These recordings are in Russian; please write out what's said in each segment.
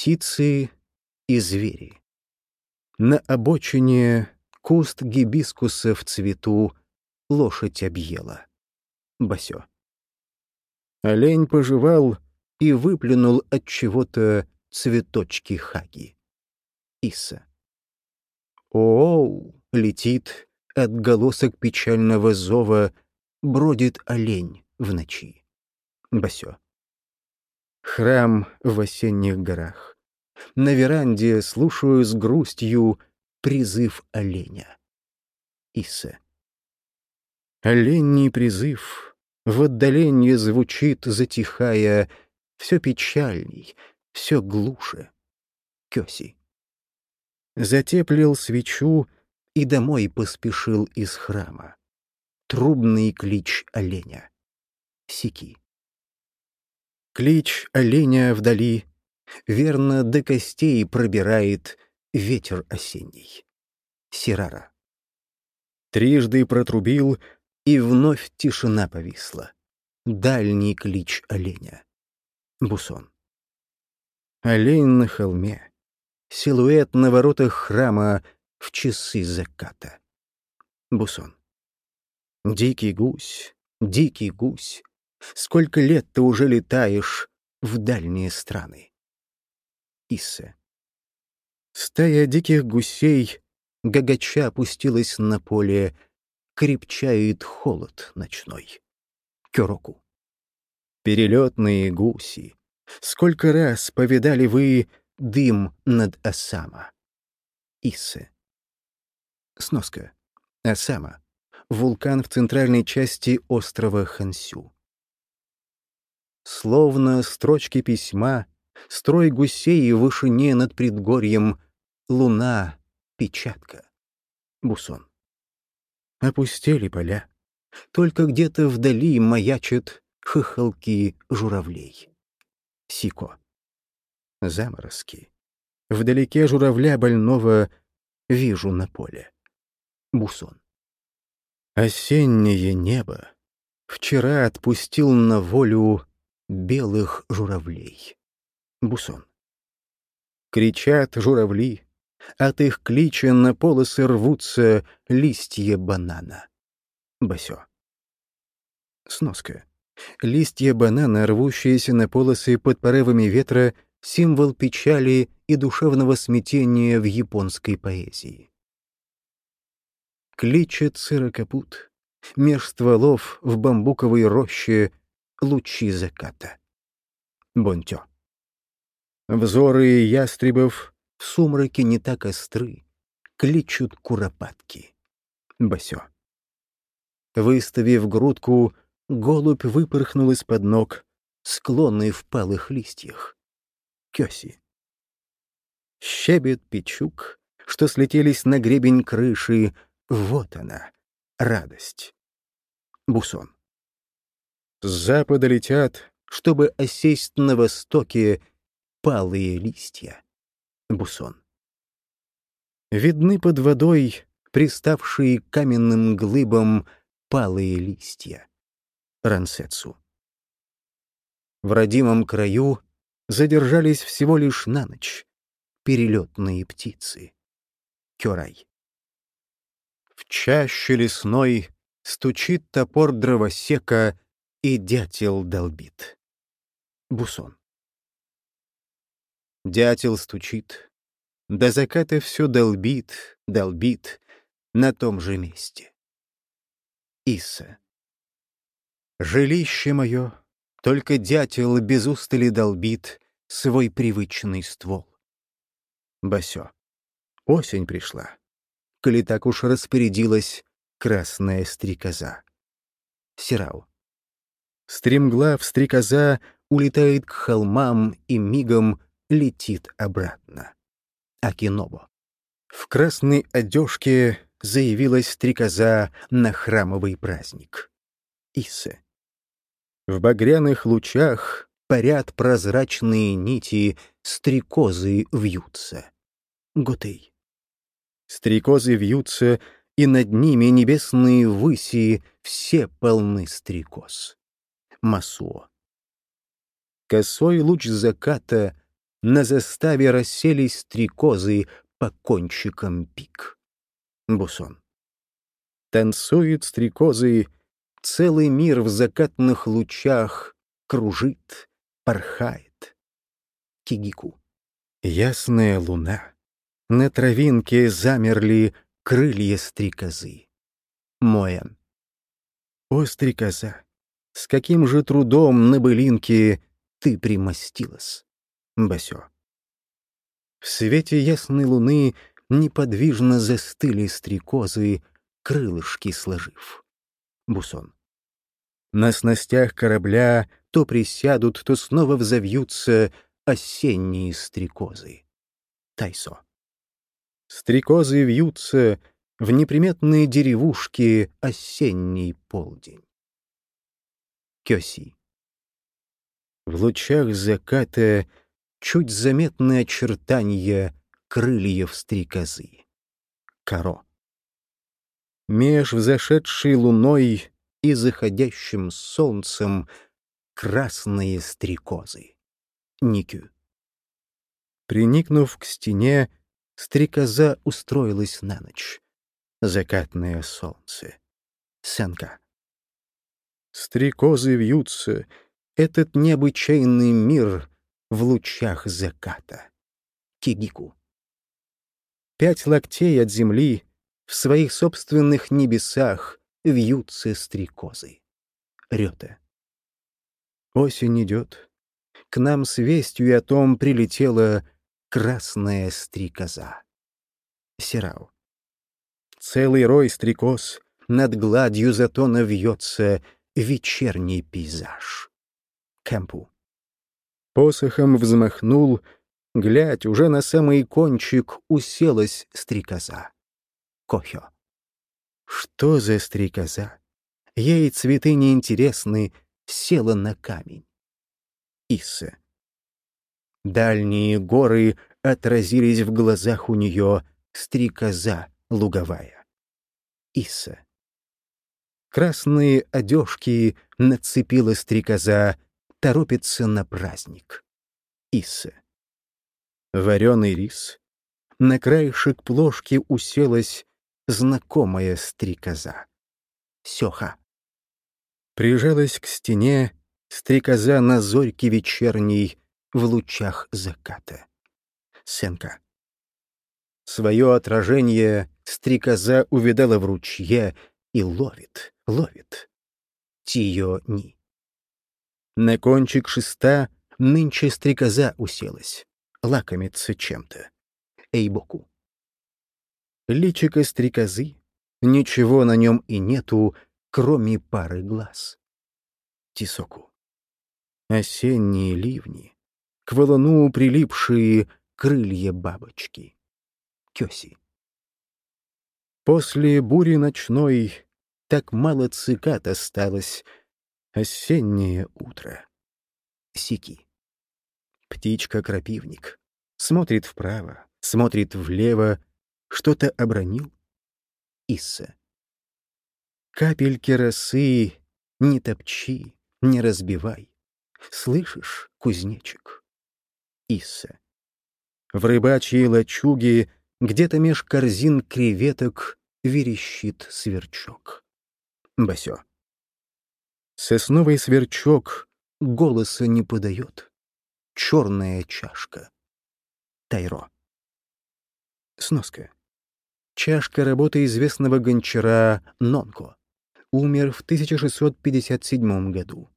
птицы и звери. На обочине куст гибискуса в цвету лошадь объела. Басё. Олень пожевал и выплюнул от чего-то цветочки хаги. Иса. Оу, летит отголосок печального зова, бродит олень в ночи. Басё. Храм в осенних горах. На веранде слушаю с грустью призыв оленя. Иса. Оленний призыв в отдалении звучит, затихая, все печальней, все глуше. Кёси. Затеплил свечу и домой поспешил из храма. Трубный клич оленя. Сики. Клич оленя вдали, верно, до костей пробирает ветер осенний. Сирара. Трижды протрубил, и вновь тишина повисла. Дальний клич оленя. Бусон. Олень на холме. Силуэт на воротах храма в часы заката. Бусон. Дикий гусь, дикий гусь, сколько лет ты уже летаешь в дальние страны. Иссе. Стая диких гусей гагача опустилась на поле, крепчает холод ночной. Кёроку. Перелетные гуси, сколько раз повидали вы дым над Осама? Иссе. Сноска. Осама. Вулкан в центральной части острова Хансю. Словно строчки письма, строй гусей в вышине над предгорьем, луна, печатка. Бусон. Опустели поля. Только где-то вдали маячат хохолки журавлей. Сико. Заморозки. Вдалеке журавля больного вижу на поле. Бусон. Осеннее небо вчера отпустил на волю белых журавлей. Бусон. Кричат журавли, от их клича на полосы рвутся листья банана. Басё. Сноска. Листья банана, рвущиеся на полосы под порывами ветра, символ печали и душевного смятения в японской поэзии. Кличет сырокопут, меж стволов в бамбуковой роще лучи заката. Бонтё. Взоры ястребов в сумраке не так остры, кличут куропатки. Басё. Выставив грудку, голубь выпорхнул из-под ног, склонный в палых листьях. Кёси. Щебет печук, что слетелись на гребень крыши, вот она, радость. Бусон. С запада летят, чтобы осесть на востоке, палые листья. Бусон. Видны под водой, приставшие к каменным глыбам, палые листья. Рансетсу. В родимом краю задержались всего лишь на ночь перелетные птицы. Кёрай. В чаще лесной стучит топор дровосека, и дятел долбит. Бусон. Дятел стучит, до заката все долбит, долбит на том же месте. Иса. Жилище мое, только дятел без устали долбит свой привычный ствол. Басё. Осень пришла. Коли так уж распорядилась красная стрекоза. Сирау. Стремглав стрекоза улетает к холмам и мигом летит обратно. Акинобо. В красной одежке заявилась стрекоза на храмовый праздник. Исе. В багряных лучах парят прозрачные нити, стрекозы вьются. Гутей. Стрекозы вьются, и над ними небесные выси все полны стрекоз. Масуо. Косой луч заката на заставе расселись стрекозы по кончикам пик. Бусон. Танцуют стрекозы, целый мир в закатных лучах кружит, порхает. Кигику. Ясная луна. На травинке замерли крылья стрекозы. Моэн. О, стрекоза, с каким же трудом на былинке ты примостилась? Басё. В свете ясной луны неподвижно застыли стрекозы, крылышки сложив. Бусон. На снастях корабля то присядут, то снова взовьются осенние стрекозы. Тайсо. Стрекозы вьются в неприметные деревушки осенний полдень. Кёси. В лучах заката чуть заметные очертания крыльев стрекозы. Каро. Меж взошедшей луной и заходящим солнцем красные стрекозы. Никю. Приникнув к стене, стрекоза устроилась на ночь. Закатное солнце. Сенка. Стрекозы вьются, этот необычайный мир в лучах заката. Кигику. Пять локтей от земли в своих собственных небесах вьются стрекозы. Рёта. Осень идет. К нам с вестью о том прилетела красная стрекоза. Сирау. Целый рой стрекоз над гладью затона вьется вечерний пейзаж. Кэмпу. Посохом взмахнул, глядь, уже на самый кончик уселась стрекоза. Кохё. Что за стрекоза? Ей цветы неинтересны, села на камень. Исса. Дальние горы отразились в глазах у нее, стрекоза луговая. Исса. Красные одежки нацепила стрекоза, торопится на праздник. Исса. Вареный рис. На краешек плошки уселась знакомая стрекоза. Сёха. Прижалась к стене стрекоза на зорьке вечерней в лучах заката. Сенка. Свое отражение стрекоза увидала в ручье и ловит, ловит. Тио-ни. На кончик шеста нынче стрекоза уселась, лакомится чем-то. Эйбоку. Личико стрекозы, ничего на нем и нету, кроме пары глаз. Тисоку. Осенние ливни, к валуну прилипшие крылья бабочки. Кёси. После бури ночной так мало цикад осталось. Осеннее утро. Сики. Птичка-крапивник. Смотрит вправо, смотрит влево, что-то обронил. Исса. Капельки росы не топчи, не разбивай. Слышишь, кузнечик? Исса. В рыбачьей лачуге где-то меж корзин креветок верещит сверчок. Басё. Сосновый сверчок голоса не подает. Черная чашка. Тайро. Сноска. Чашка работы известного гончара Нонко. Умер в 1657 году.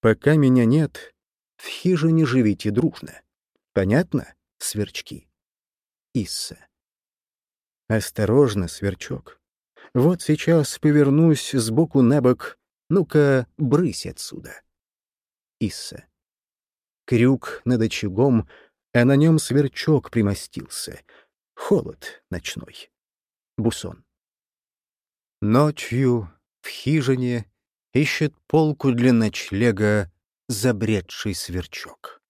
Пока меня нет, в хижине живите дружно. Понятно, сверчки? Исса. Осторожно, сверчок. Вот сейчас повернусь сбоку на бок. Ну-ка, брысь отсюда. Исса. Крюк над очагом, а на нем сверчок примостился. Холод ночной. Бусон. Ночью в хижине ищет полку для ночлега забредший сверчок.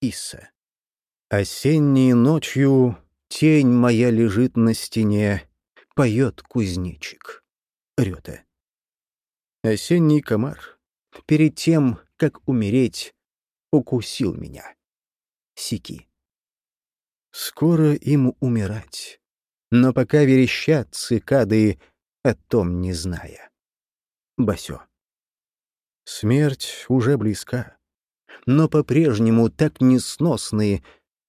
Исса. Осенней ночью тень моя лежит на стене, поет кузнечик. Рёта. Осенний комар, перед тем, как умереть, укусил меня. Сики. Скоро им умирать, но пока верещат цикады, о том не зная. Басё. Смерть уже близка, но по-прежнему так несносные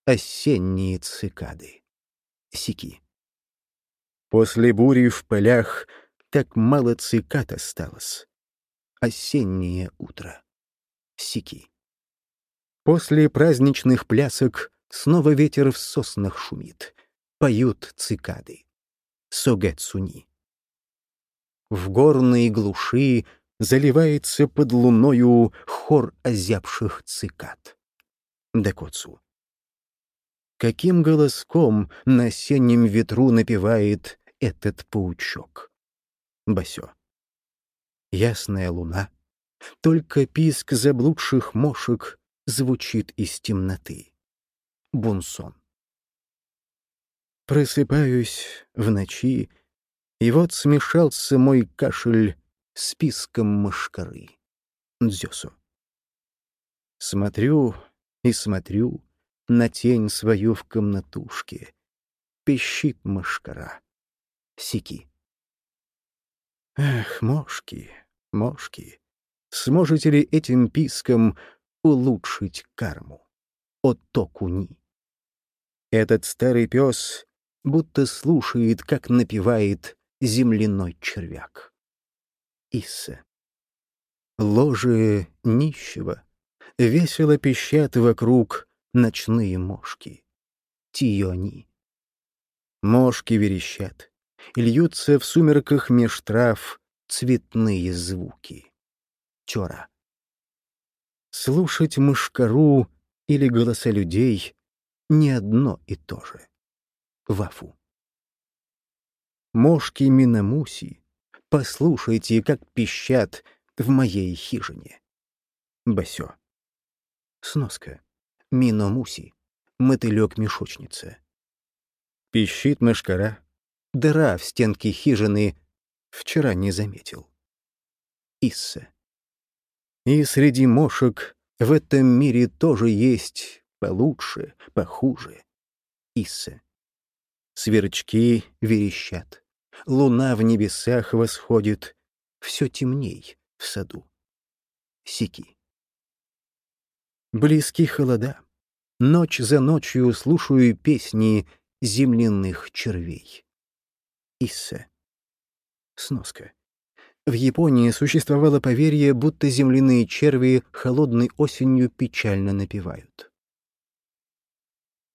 осенние цикады. Сики. После бури в полях так мало цикад осталось. Осеннее утро. Сики. После праздничных плясок снова ветер в соснах шумит. Поют цикады. Согэцуни. В горной глуши заливается под луною хор озябших цикад. Декоцу. Каким голоском на осеннем ветру напевает этот паучок? Басё. Ясная луна, только писк заблудших мошек звучит из темноты. Бунсон. Просыпаюсь в ночи, и вот смешался мой кашель с писком мышкары. Дзёсу. Смотрю и смотрю, на тень свою в комнатушке. Пищит мошкара. Сики. Эх, мошки, мошки, сможете ли этим писком улучшить карму? Отокуни. Этот старый пес будто слушает, как напевает земляной червяк. Исса. Ложе нищего весело пищат вокруг ночные мошки. Тиони. Мошки верещат, и льются в сумерках меж трав цветные звуки. Чора. Слушать мышкару или голоса людей — не одно и то же. Вафу. Мошки Минамуси, послушайте, как пищат в моей хижине. Басё. Сноска. Миномуси, мотылек-мешочница. Пищит мышкара. Дыра в стенке хижины вчера не заметил. Исса. И среди мошек в этом мире тоже есть получше, похуже. Исса. Сверчки верещат. Луна в небесах восходит. Все темней в саду. Сики. Близки холода. Ночь за ночью слушаю песни земляных червей. Исса. Сноска. В Японии существовало поверье, будто земляные черви холодной осенью печально напевают.